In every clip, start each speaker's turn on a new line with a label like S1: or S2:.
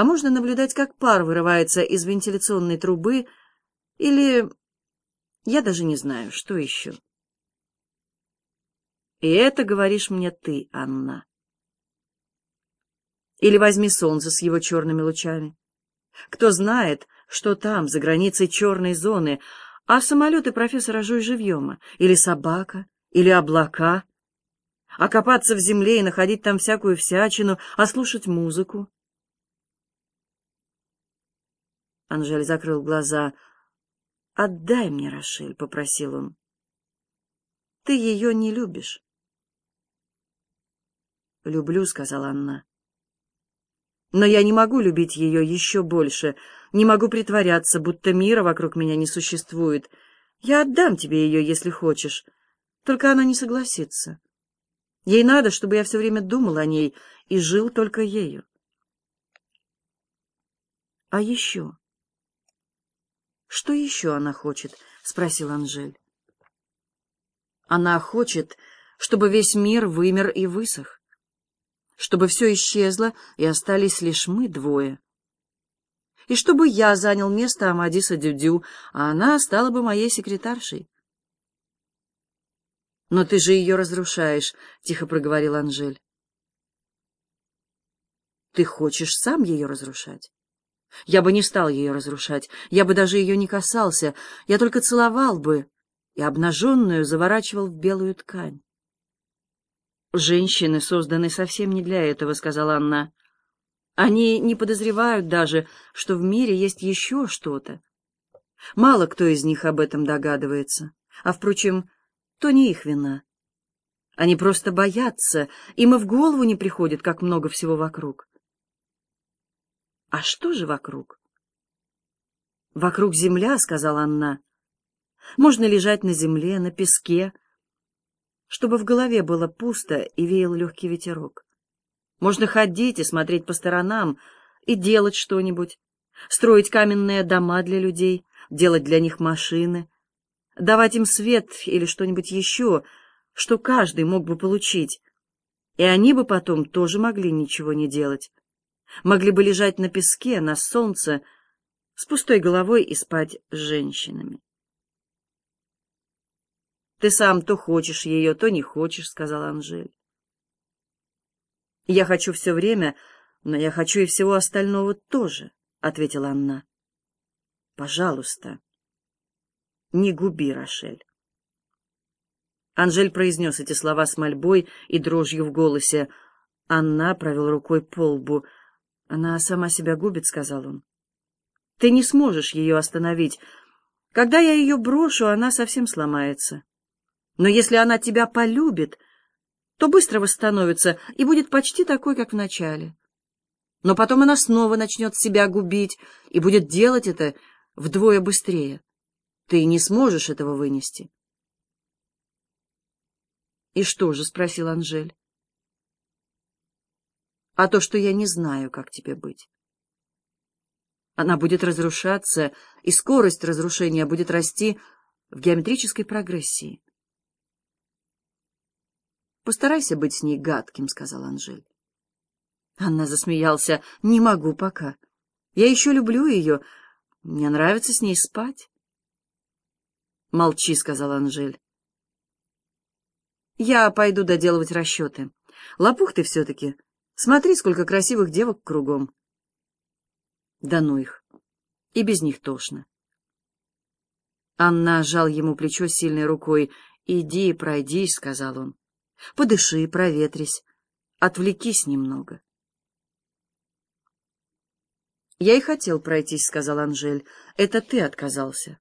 S1: а можно наблюдать, как пар вырывается из вентиляционной трубы, или... Я даже не знаю, что еще. И это говоришь мне ты, Анна. Или возьми солнце с его черными лучами. Кто знает, что там, за границей черной зоны, а самолеты профессора Жуй живьема, или собака, или облака, а копаться в земле и находить там всякую всячину, а слушать музыку. Анжель закрыл глаза. «Отдай мне, Рошель», — попросил он. «Ты ее не любишь». «Люблю», — сказала Анна. «Но я не могу любить ее еще больше, не могу притворяться, будто мира вокруг меня не существует. Я отдам тебе ее, если хочешь, только она не согласится. Ей надо, чтобы я все время думал о ней и жил только ею. А еще...» «Что еще она хочет?» — спросил Анжель. «Она хочет, чтобы весь мир вымер и высох, чтобы все исчезло, и остались лишь мы двое, и чтобы я занял место Амадиса Дюдю, а она стала бы моей секретаршей». «Но ты же ее разрушаешь», — тихо проговорил Анжель. «Ты хочешь сам ее разрушать?» Я бы не стал ее разрушать, я бы даже ее не касался, я только целовал бы и обнаженную заворачивал в белую ткань. «Женщины созданы совсем не для этого», — сказала Анна. «Они не подозревают даже, что в мире есть еще что-то. Мало кто из них об этом догадывается. А, впрочем, то не их вина. Они просто боятся, им и в голову не приходит, как много всего вокруг. А что же вокруг? Вокруг земля, сказала Анна. Можно лежать на земле, на песке, чтобы в голове было пусто и веял легкий ветерок. Можно ходить и смотреть по сторонам, и делать что-нибудь, строить каменные дома для людей, делать для них машины, давать им свет или что-нибудь еще, что каждый мог бы получить, и они бы потом тоже могли ничего не делать могли бы лежать на песке, на солнце, с пустой головой и спать с женщинами. «Ты сам то хочешь ее, то не хочешь», — сказал Анжель. «Я хочу все время, но я хочу и всего остального тоже», — ответила Анна. «Пожалуйста, не губи, Рошель». Анжель произнес эти слова с мольбой и дрожью в голосе. Анна провел рукой по лбу — она сама себя губит, — сказал он. Ты не сможешь ее остановить. Когда я ее брошу, она совсем сломается. Но если она тебя полюбит, то быстро восстановится и будет почти такой, как в начале. Но потом она снова начнет себя губить и будет делать это вдвое быстрее. Ты не сможешь этого вынести. — И что же? — спросил Анжель а то, что я не знаю, как тебе быть. Она будет разрушаться, и скорость разрушения будет расти в геометрической прогрессии. «Постарайся быть с ней гадким», — сказал Анжель. Анна засмеялся. «Не могу пока. Я еще люблю ее. Мне нравится с ней спать». «Молчи», — сказал Анжель. «Я пойду доделывать расчеты. Лопух ты все-таки. Смотри, сколько красивых девок кругом. Да ну их. И без них тошно. Анна сжал ему плечо сильной рукой. «Иди, пройдись», — сказал он. «Подыши, проветрись, отвлекись немного». «Я и хотел пройтись», — сказал Анжель. «Это ты отказался.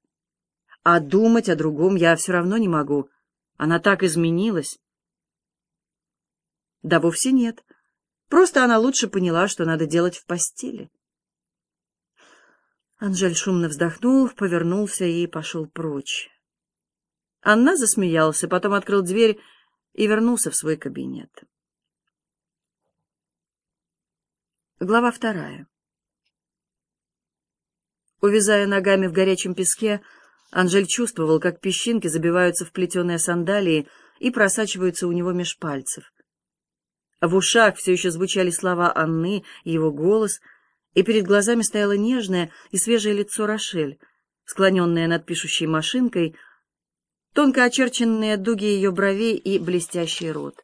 S1: А думать о другом я все равно не могу. Она так изменилась». «Да вовсе нет. Просто она лучше поняла, что надо делать в постели. Анжель шумно вздохнул, повернулся и пошел прочь. Анна засмеялся, потом открыл дверь и вернулся в свой кабинет. Глава вторая. Увязая ногами в горячем песке, Анжель чувствовал, как песчинки забиваются в плетеные сандалии и просачиваются у него меж пальцев. В ушах все еще звучали слова Анны и его голос, и перед глазами стояло нежное и свежее лицо Рошель, склоненное над пишущей машинкой, тонко очерченные дуги ее бровей и блестящий рот.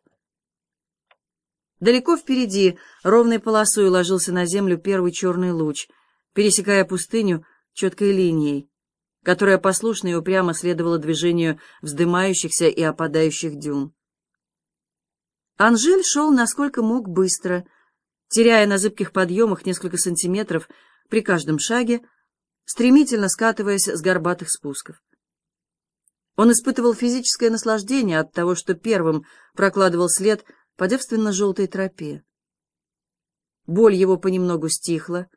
S1: Далеко впереди ровной полосой ложился на землю первый черный луч, пересекая пустыню четкой линией, которая послушно и упрямо следовала движению вздымающихся и опадающих дюн. Анжель шел насколько мог быстро, теряя на зыбких подъемах несколько сантиметров при каждом шаге, стремительно скатываясь с горбатых спусков. Он испытывал физическое наслаждение от того, что первым прокладывал след по девственно-желтой тропе. Боль его понемногу стихла.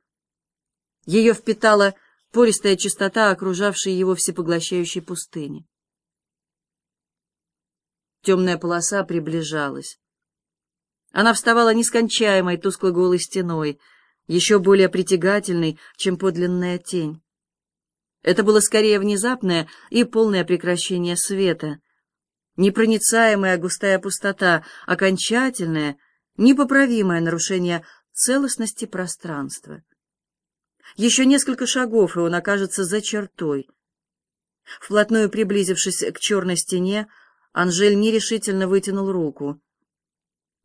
S1: Ее впитала пористая чистота, окружавшей его всепоглощающей пустыни. Темная полоса приближалась. Она вставала нескончаемой тускло-голой стеной, еще более притягательной, чем подлинная тень. Это было скорее внезапное и полное прекращение света, непроницаемая густая пустота, окончательное, непоправимое нарушение целостности пространства. Еще несколько шагов, и он окажется за чертой. Вплотную приблизившись к черной стене, Анжель нерешительно вытянул руку.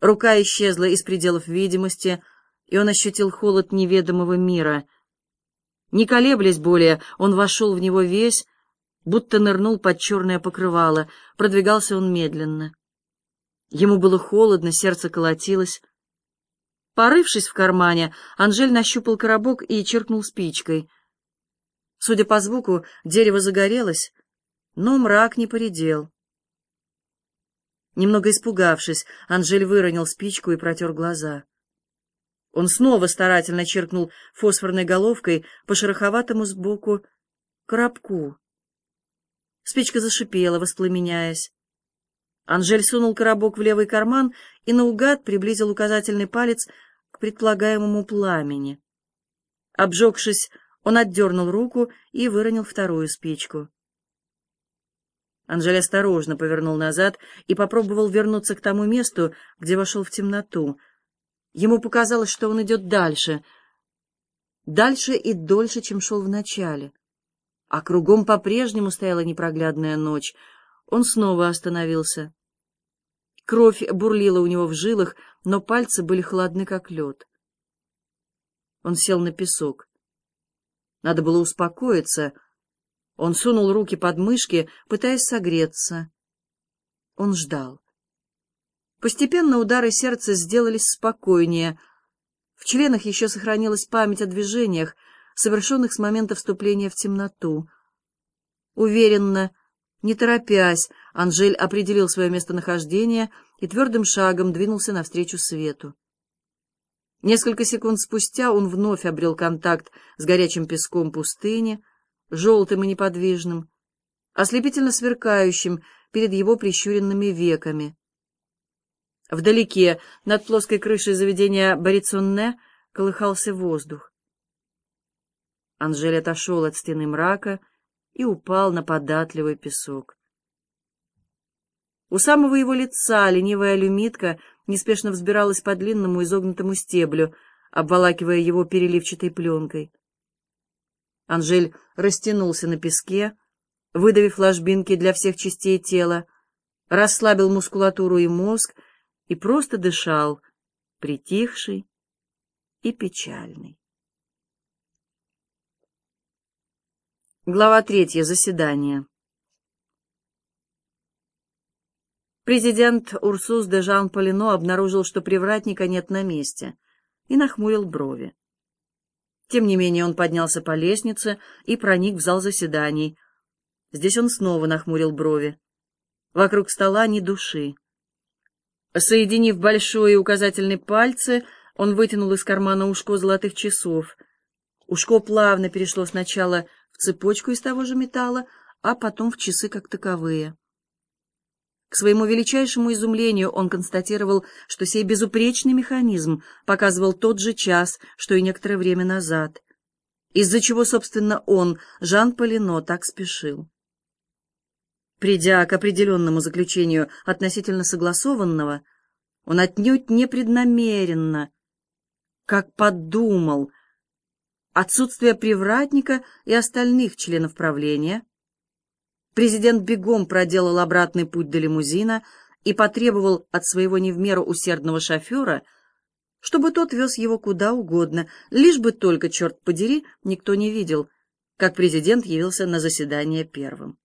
S1: Рука исчезла из пределов видимости, и он ощутил холод неведомого мира. Не колеблясь более, он вошел в него весь, будто нырнул под черное покрывало, продвигался он медленно. Ему было холодно, сердце колотилось. Порывшись в кармане, Анжель нащупал коробок и черкнул спичкой. Судя по звуку, дерево загорелось, но мрак не поредел. Немного испугавшись, Анжель выронил спичку и протер глаза. Он снова старательно черкнул фосфорной головкой по шероховатому сбоку коробку. Спичка зашипела, воспламеняясь. Анжель сунул коробок в левый карман и наугад приблизил указательный палец к предполагаемому пламени. Обжегшись, он отдернул руку и выронил вторую спичку. Анжель осторожно повернул назад и попробовал вернуться к тому месту, где вошел в темноту. Ему показалось, что он идет дальше. Дальше и дольше, чем шел вначале а кругом по-прежнему стояла непроглядная ночь. Он снова остановился. Кровь бурлила у него в жилах, но пальцы были холодны, как лед. Он сел на песок. Надо было успокоиться. Он сунул руки под мышки, пытаясь согреться. Он ждал. Постепенно удары сердца сделались спокойнее. В членах еще сохранилась память о движениях, совершенных с момента вступления в темноту. Уверенно, не торопясь, Анжель определил свое местонахождение и твердым шагом двинулся навстречу свету. Несколько секунд спустя он вновь обрел контакт с горячим песком пустыни, желтым и неподвижным, ослепительно сверкающим перед его прищуренными веками. Вдалеке, над плоской крышей заведения Борицонне, колыхался воздух. Анжель отошел от стены мрака и упал на податливый песок. У самого его лица ленивая люмитка неспешно взбиралась по длинному изогнутому стеблю, обволакивая его переливчатой пленкой. Анжель растянулся на песке, выдавив ложбинки для всех частей тела, расслабил мускулатуру и мозг и просто дышал, притихший и печальный. Глава третья. Заседание. Президент Урсус де Жан Полино обнаружил, что привратника нет на месте, и нахмурил брови. Тем не менее он поднялся по лестнице и проник в зал заседаний. Здесь он снова нахмурил брови. Вокруг стола ни души. Соединив большой и указательный пальцы, он вытянул из кармана ушко золотых часов. Ушко плавно перешло сначала в цепочку из того же металла, а потом в часы как таковые. К своему величайшему изумлению он констатировал, что сей безупречный механизм показывал тот же час, что и некоторое время назад, из-за чего, собственно, он, Жан Полино, так спешил. Придя к определенному заключению относительно согласованного, он отнюдь непреднамеренно, как подумал, отсутствие привратника и остальных членов правления. Президент бегом проделал обратный путь до лимузина и потребовал от своего не в меру усердного шофера, чтобы тот вез его куда угодно, лишь бы только, черт подери, никто не видел, как президент явился на заседание первым.